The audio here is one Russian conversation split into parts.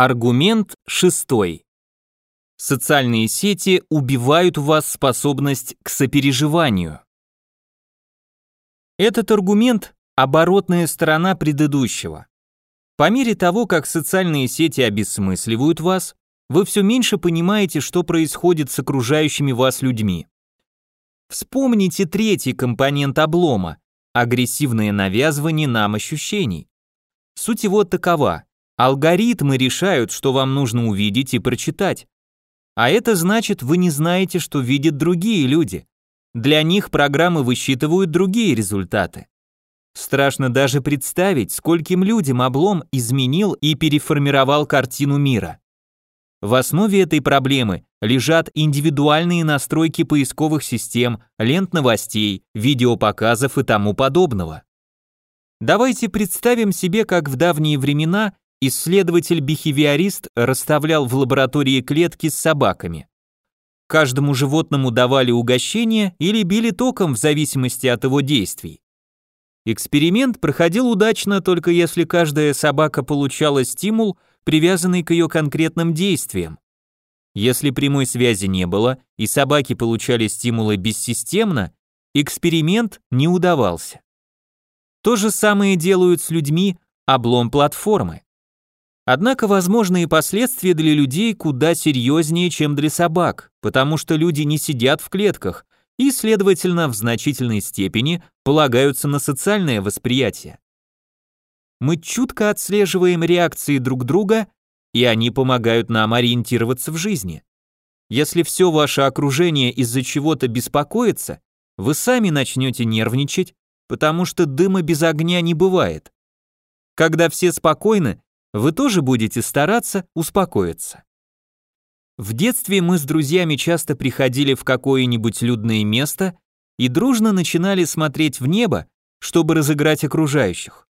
Аргумент шестой. Социальные сети убивают у вас способность к сопереживанию. Этот аргумент – оборотная сторона предыдущего. По мере того, как социальные сети обесмысливают вас, вы все меньше понимаете, что происходит с окружающими вас людьми. Вспомните третий компонент облома – агрессивное навязывание нам ощущений. Суть его такова – Алгоритмы решают, что вам нужно увидеть и прочитать. А это значит, вы не знаете, что видят другие люди. Для них программы высчитывают другие результаты. Страшно даже представить, скольким людям облом изменил и переформировал картину мира. В основе этой проблемы лежат индивидуальные настройки поисковых систем, лент новостей, видеопоказов и тому подобного. Давайте представим себе, как в давние времена исследователь-бихевиорист расставлял в лаборатории клетки с собаками. Каждому животному давали угощение или били током в зависимости от его действий. Эксперимент проходил удачно только если каждая собака получала стимул, привязанный к ее конкретным действиям. Если прямой связи не было и собаки получали стимулы бессистемно, эксперимент не удавался. То же самое делают с людьми облом платформы. Однако возможные последствия для людей куда серьезнее, чем для собак, потому что люди не сидят в клетках и, следовательно, в значительной степени полагаются на социальное восприятие. Мы чутко отслеживаем реакции друг друга, и они помогают нам ориентироваться в жизни. Если все ваше окружение из-за чего-то беспокоится, вы сами начнете нервничать, потому что дыма без огня не бывает. Когда все спокойны, вы тоже будете стараться успокоиться. В детстве мы с друзьями часто приходили в какое-нибудь людное место и дружно начинали смотреть в небо, чтобы разыграть окружающих.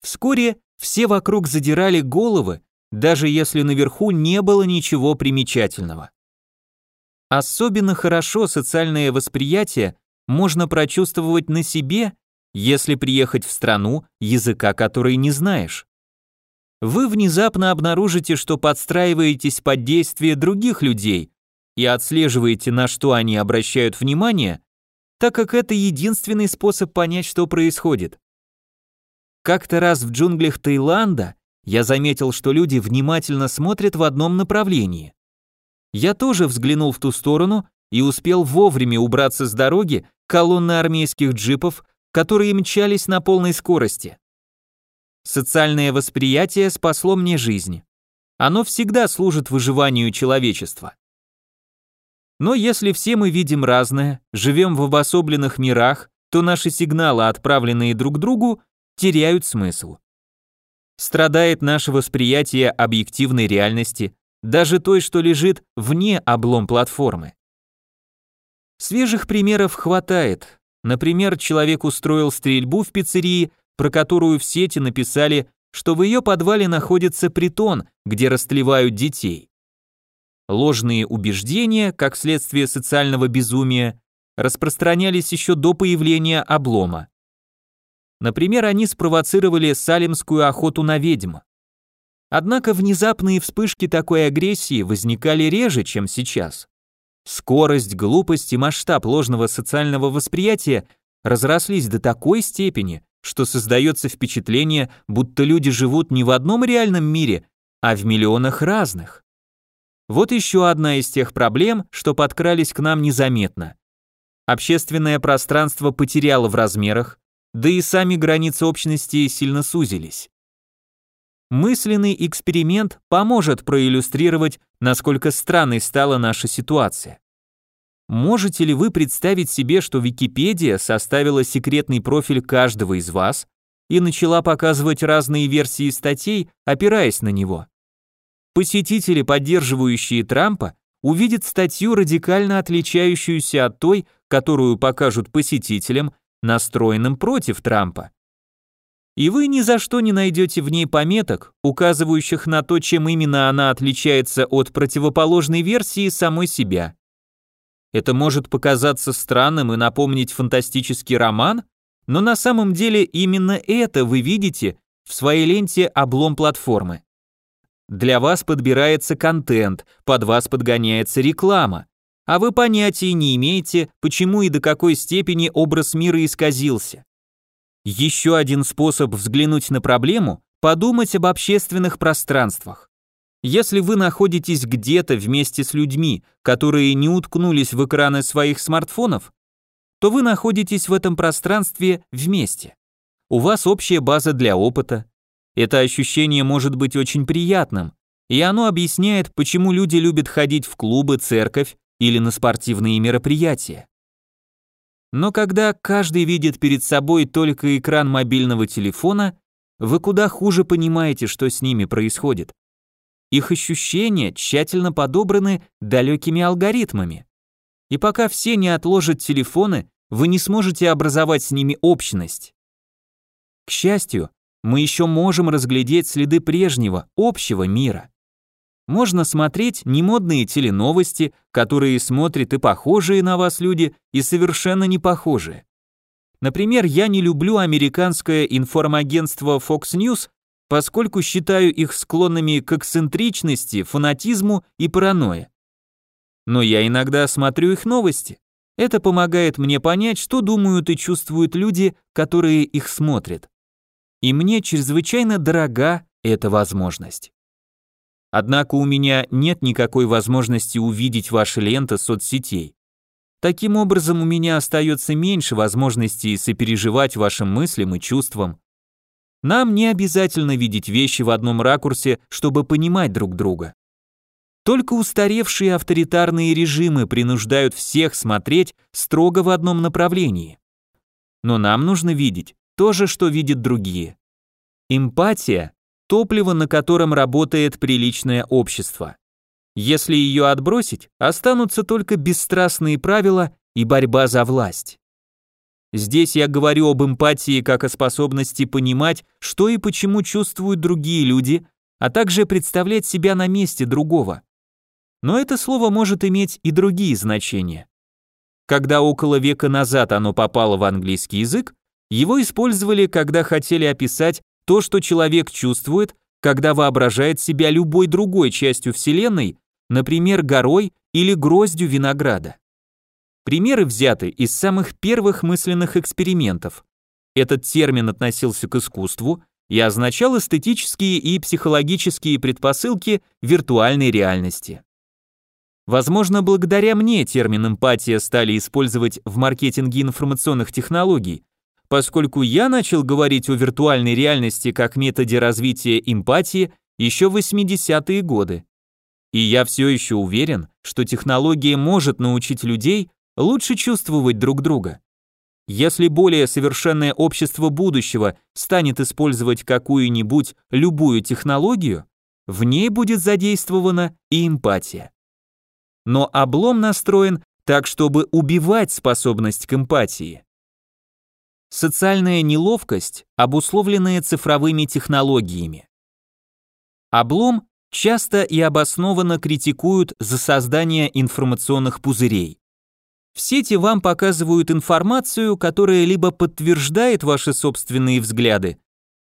Вскоре все вокруг задирали головы, даже если наверху не было ничего примечательного. Особенно хорошо социальное восприятие можно прочувствовать на себе, если приехать в страну, языка которой не знаешь вы внезапно обнаружите, что подстраиваетесь под действие других людей и отслеживаете, на что они обращают внимание, так как это единственный способ понять, что происходит. Как-то раз в джунглях Таиланда я заметил, что люди внимательно смотрят в одном направлении. Я тоже взглянул в ту сторону и успел вовремя убраться с дороги колонны армейских джипов, которые мчались на полной скорости. Социальное восприятие спасло мне жизнь. Оно всегда служит выживанию человечества. Но если все мы видим разное, живем в обособленных мирах, то наши сигналы, отправленные друг другу, теряют смысл. Страдает наше восприятие объективной реальности, даже той, что лежит вне облом платформы. Свежих примеров хватает. Например, человек устроил стрельбу в пиццерии про которую в сети написали, что в ее подвале находится притон, где растлевают детей. Ложные убеждения, как следствие социального безумия, распространялись еще до появления облома. Например, они спровоцировали салимскую охоту на ведьм. Однако внезапные вспышки такой агрессии возникали реже, чем сейчас. Скорость, глупость и масштаб ложного социального восприятия разрослись до такой степени, что создается впечатление, будто люди живут не в одном реальном мире, а в миллионах разных. Вот еще одна из тех проблем, что подкрались к нам незаметно. Общественное пространство потеряло в размерах, да и сами границы общности сильно сузились. Мысленный эксперимент поможет проиллюстрировать, насколько странной стала наша ситуация. Можете ли вы представить себе, что Википедия составила секретный профиль каждого из вас и начала показывать разные версии статей, опираясь на него? Посетители, поддерживающие Трампа, увидят статью, радикально отличающуюся от той, которую покажут посетителям, настроенным против Трампа. И вы ни за что не найдете в ней пометок, указывающих на то, чем именно она отличается от противоположной версии самой себя. Это может показаться странным и напомнить фантастический роман, но на самом деле именно это вы видите в своей ленте облом платформы. Для вас подбирается контент, под вас подгоняется реклама, а вы понятия не имеете, почему и до какой степени образ мира исказился. Еще один способ взглянуть на проблему – подумать об общественных пространствах. Если вы находитесь где-то вместе с людьми, которые не уткнулись в экраны своих смартфонов, то вы находитесь в этом пространстве вместе. У вас общая база для опыта. Это ощущение может быть очень приятным, и оно объясняет, почему люди любят ходить в клубы, церковь или на спортивные мероприятия. Но когда каждый видит перед собой только экран мобильного телефона, вы куда хуже понимаете, что с ними происходит. Их ощущения тщательно подобраны далекими алгоритмами. И пока все не отложат телефоны, вы не сможете образовать с ними общность. К счастью, мы еще можем разглядеть следы прежнего, общего мира. Можно смотреть немодные теленовости, которые смотрят и похожие на вас люди, и совершенно не похожие. Например, я не люблю американское информагентство Fox News, поскольку считаю их склонными к эксцентричности, фанатизму и паранойе. Но я иногда смотрю их новости. Это помогает мне понять, что думают и чувствуют люди, которые их смотрят. И мне чрезвычайно дорога эта возможность. Однако у меня нет никакой возможности увидеть ваши ленты соцсетей. Таким образом, у меня остается меньше возможностей сопереживать вашим мыслям и чувствам. Нам не обязательно видеть вещи в одном ракурсе, чтобы понимать друг друга. Только устаревшие авторитарные режимы принуждают всех смотреть строго в одном направлении. Но нам нужно видеть то же, что видят другие. Эмпатия – топливо, на котором работает приличное общество. Если ее отбросить, останутся только бесстрастные правила и борьба за власть. Здесь я говорю об эмпатии как о способности понимать, что и почему чувствуют другие люди, а также представлять себя на месте другого. Но это слово может иметь и другие значения. Когда около века назад оно попало в английский язык, его использовали, когда хотели описать то, что человек чувствует, когда воображает себя любой другой частью Вселенной, например, горой или гроздью винограда. Примеры взяты из самых первых мысленных экспериментов. Этот термин относился к искусству и означал эстетические и психологические предпосылки виртуальной реальности. Возможно, благодаря мне термин эмпатия стали использовать в маркетинге информационных технологий, поскольку я начал говорить о виртуальной реальности как методе развития эмпатии еще в 80-е годы. И я все еще уверен, что технология может научить людей лучше чувствовать друг друга. Если более совершенное общество будущего станет использовать какую-нибудь любую технологию, в ней будет задействована и эмпатия но облом настроен так, чтобы убивать способность к эмпатии. Социальная неловкость, обусловленная цифровыми технологиями. Облом часто и обоснованно критикуют за создание информационных пузырей. В сети вам показывают информацию, которая либо подтверждает ваши собственные взгляды,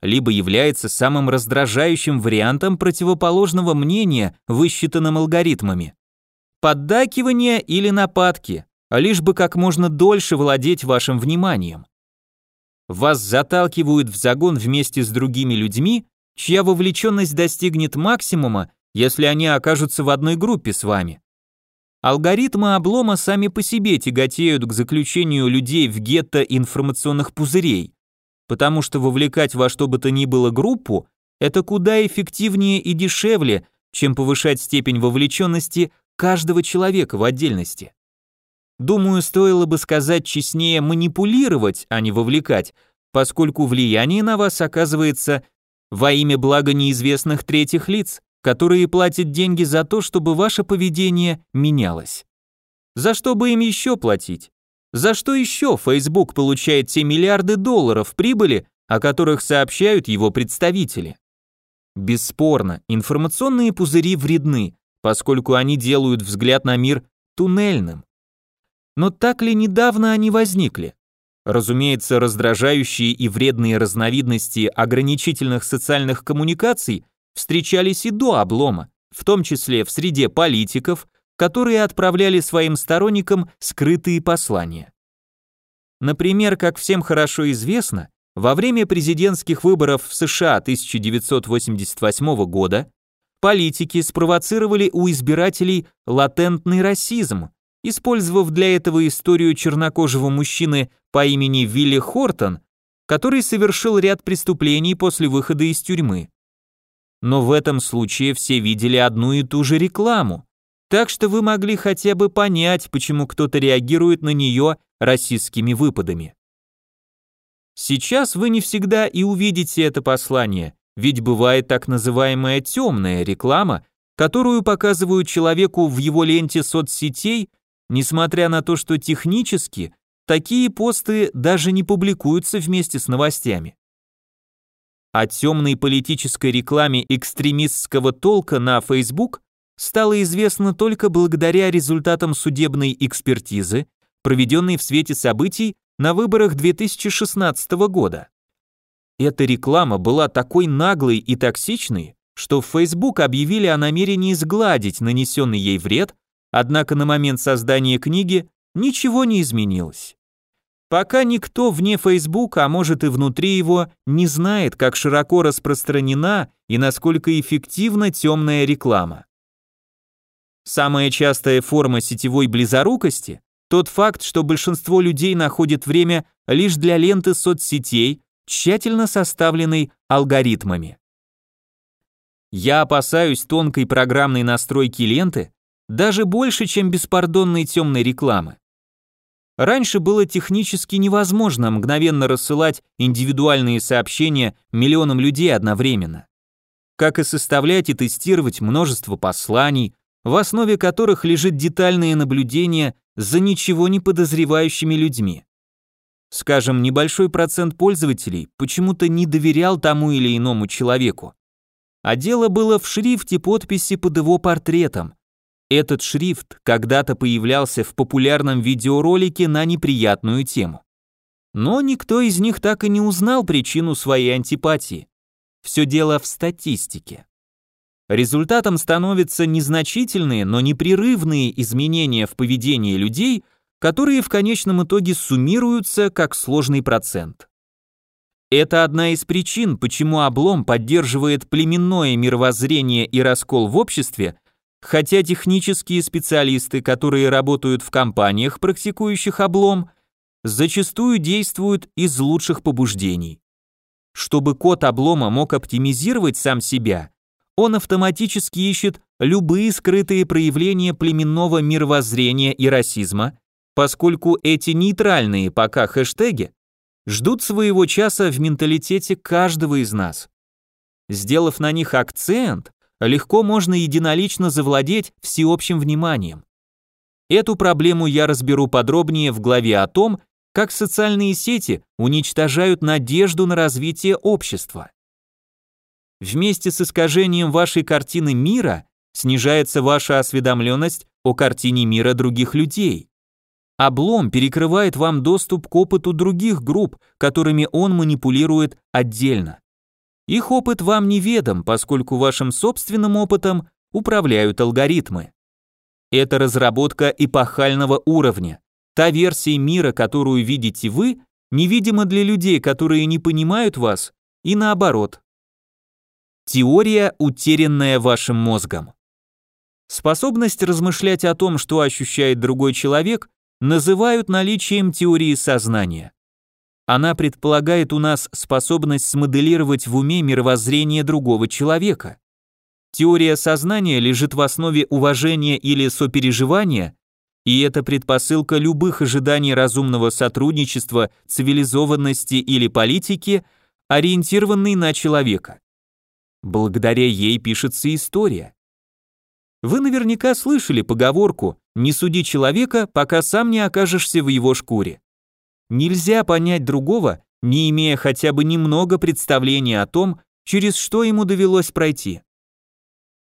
либо является самым раздражающим вариантом противоположного мнения, высчитанным алгоритмами поддакивания или нападки, лишь бы как можно дольше владеть вашим вниманием. Вас заталкивают в загон вместе с другими людьми, чья вовлеченность достигнет максимума, если они окажутся в одной группе с вами. Алгоритмы облома сами по себе тяготеют к заключению людей в гетто информационных пузырей, потому что вовлекать во что бы то ни было группу – это куда эффективнее и дешевле, чем повышать степень вовлеченности каждого человека в отдельности. Думаю, стоило бы сказать честнее манипулировать, а не вовлекать, поскольку влияние на вас оказывается во имя блага неизвестных третьих лиц, которые платят деньги за то, чтобы ваше поведение менялось. За что бы им еще платить? За что еще Facebook получает те миллиарды долларов прибыли, о которых сообщают его представители? Бесспорно, информационные пузыри вредны, поскольку они делают взгляд на мир туннельным. Но так ли недавно они возникли? Разумеется, раздражающие и вредные разновидности ограничительных социальных коммуникаций встречались и до облома, в том числе в среде политиков, которые отправляли своим сторонникам скрытые послания. Например, как всем хорошо известно, во время президентских выборов в США 1988 года политики спровоцировали у избирателей латентный расизм, использовав для этого историю чернокожего мужчины по имени Вилли Хортон, который совершил ряд преступлений после выхода из тюрьмы. Но в этом случае все видели одну и ту же рекламу, так что вы могли хотя бы понять, почему кто-то реагирует на нее расистскими выпадами. Сейчас вы не всегда и увидите это послание, ведь бывает так называемая темная реклама, которую показывают человеку в его ленте соцсетей, несмотря на то, что технически такие посты даже не публикуются вместе с новостями. О темной политической рекламе экстремистского толка на Facebook стало известно только благодаря результатам судебной экспертизы, проведенной в свете событий на выборах 2016 года. Эта реклама была такой наглой и токсичной, что в Facebook объявили о намерении сгладить нанесенный ей вред, однако на момент создания книги ничего не изменилось. Пока никто вне Facebook, а может и внутри его, не знает, как широко распространена и насколько эффективна темная реклама. Самая частая форма сетевой близорукости – тот факт, что большинство людей находит время лишь для ленты соцсетей, тщательно составленной алгоритмами. Я опасаюсь тонкой программной настройки ленты даже больше, чем беспардонной темной рекламы. Раньше было технически невозможно мгновенно рассылать индивидуальные сообщения миллионам людей одновременно. Как и составлять и тестировать множество посланий, в основе которых лежит детальное наблюдение за ничего не подозревающими людьми. Скажем, небольшой процент пользователей почему-то не доверял тому или иному человеку. А дело было в шрифте подписи под его портретом. Этот шрифт когда-то появлялся в популярном видеоролике на неприятную тему. Но никто из них так и не узнал причину своей антипатии. Все дело в статистике. Результатом становятся незначительные, но непрерывные изменения в поведении людей, которые в конечном итоге суммируются как сложный процент. Это одна из причин, почему облом поддерживает племенное мировоззрение и раскол в обществе, хотя технические специалисты, которые работают в компаниях, практикующих облом, зачастую действуют из лучших побуждений. Чтобы код облома мог оптимизировать сам себя, он автоматически ищет любые скрытые проявления племенного мировоззрения и расизма, поскольку эти нейтральные пока хэштеги ждут своего часа в менталитете каждого из нас. Сделав на них акцент, легко можно единолично завладеть всеобщим вниманием. Эту проблему я разберу подробнее в главе о том, как социальные сети уничтожают надежду на развитие общества. Вместе с искажением вашей картины мира снижается ваша осведомленность о картине мира других людей. Облом перекрывает вам доступ к опыту других групп, которыми он манипулирует отдельно. Их опыт вам неведом, поскольку вашим собственным опытом управляют алгоритмы. Это разработка эпохального уровня. Та версия мира, которую видите вы, невидима для людей, которые не понимают вас, и наоборот. Теория, утерянная вашим мозгом. Способность размышлять о том, что ощущает другой человек, называют наличием теории сознания. Она предполагает у нас способность смоделировать в уме мировоззрение другого человека. Теория сознания лежит в основе уважения или сопереживания, и это предпосылка любых ожиданий разумного сотрудничества, цивилизованности или политики, ориентированной на человека. Благодаря ей пишется история. Вы наверняка слышали поговорку «не суди человека, пока сам не окажешься в его шкуре». Нельзя понять другого, не имея хотя бы немного представления о том, через что ему довелось пройти.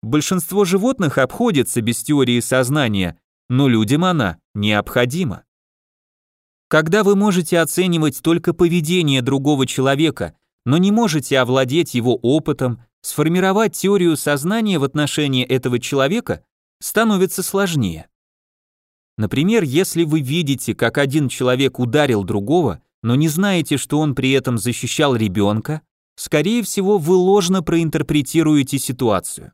Большинство животных обходятся без теории сознания, но людям она необходима. Когда вы можете оценивать только поведение другого человека, но не можете овладеть его опытом, сформировать теорию сознания в отношении этого человека становится сложнее. Например, если вы видите, как один человек ударил другого, но не знаете, что он при этом защищал ребенка, скорее всего, вы ложно проинтерпретируете ситуацию.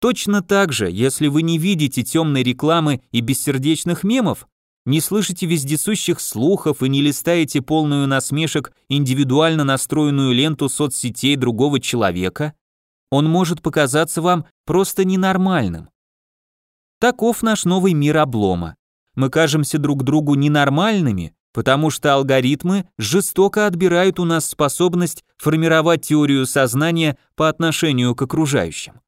Точно так же, если вы не видите темной рекламы и бессердечных мемов, не слышите вездесущих слухов и не листаете полную насмешек индивидуально настроенную ленту соцсетей другого человека, он может показаться вам просто ненормальным. Таков наш новый мир облома. Мы кажемся друг другу ненормальными, потому что алгоритмы жестоко отбирают у нас способность формировать теорию сознания по отношению к окружающим.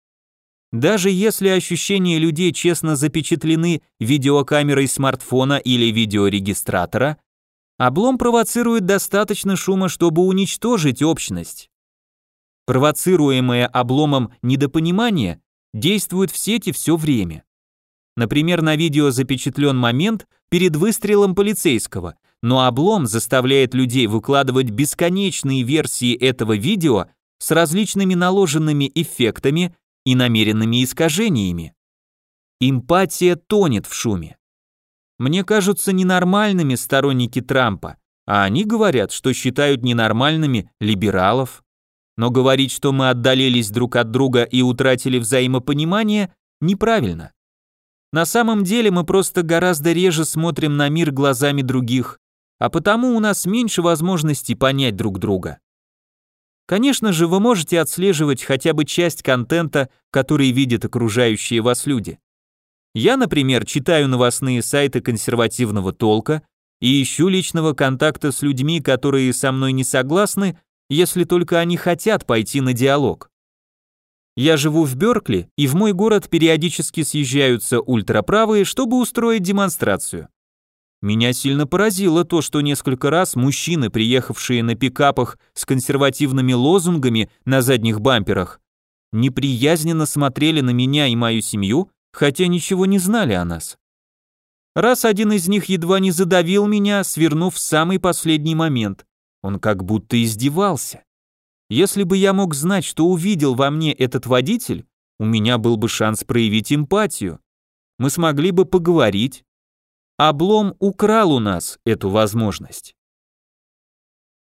Даже если ощущения людей честно запечатлены видеокамерой смартфона или видеорегистратора, облом провоцирует достаточно шума, чтобы уничтожить общность. Провоцируемое обломом недопонимание действует в сети все время. Например, на видео запечатлен момент перед выстрелом полицейского, но облом заставляет людей выкладывать бесконечные версии этого видео с различными наложенными эффектами и намеренными искажениями. Эмпатия тонет в шуме. Мне кажутся ненормальными сторонники Трампа, а они говорят, что считают ненормальными либералов. Но говорить, что мы отдалились друг от друга и утратили взаимопонимание, неправильно. На самом деле мы просто гораздо реже смотрим на мир глазами других, а потому у нас меньше возможностей понять друг друга. Конечно же, вы можете отслеживать хотя бы часть контента, который видят окружающие вас люди. Я, например, читаю новостные сайты консервативного толка и ищу личного контакта с людьми, которые со мной не согласны, если только они хотят пойти на диалог. Я живу в Бёркли, и в мой город периодически съезжаются ультраправые, чтобы устроить демонстрацию. Меня сильно поразило то, что несколько раз мужчины, приехавшие на пикапах с консервативными лозунгами на задних бамперах, неприязненно смотрели на меня и мою семью, хотя ничего не знали о нас. Раз один из них едва не задавил меня, свернув в самый последний момент. Он как будто издевался. Если бы я мог знать, что увидел во мне этот водитель, у меня был бы шанс проявить эмпатию. Мы смогли бы поговорить, Облом украл у нас эту возможность.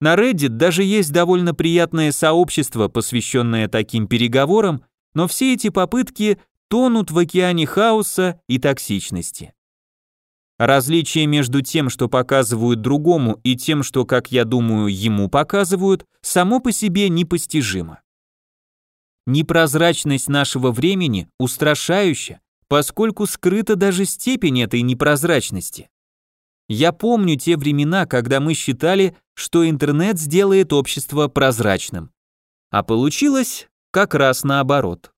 На Reddit даже есть довольно приятное сообщество, посвященное таким переговорам, но все эти попытки тонут в океане хаоса и токсичности. Различие между тем, что показывают другому, и тем, что, как я думаю, ему показывают, само по себе непостижимо. Непрозрачность нашего времени устрашающая, поскольку скрыта даже степень этой непрозрачности. Я помню те времена, когда мы считали, что интернет сделает общество прозрачным. А получилось как раз наоборот.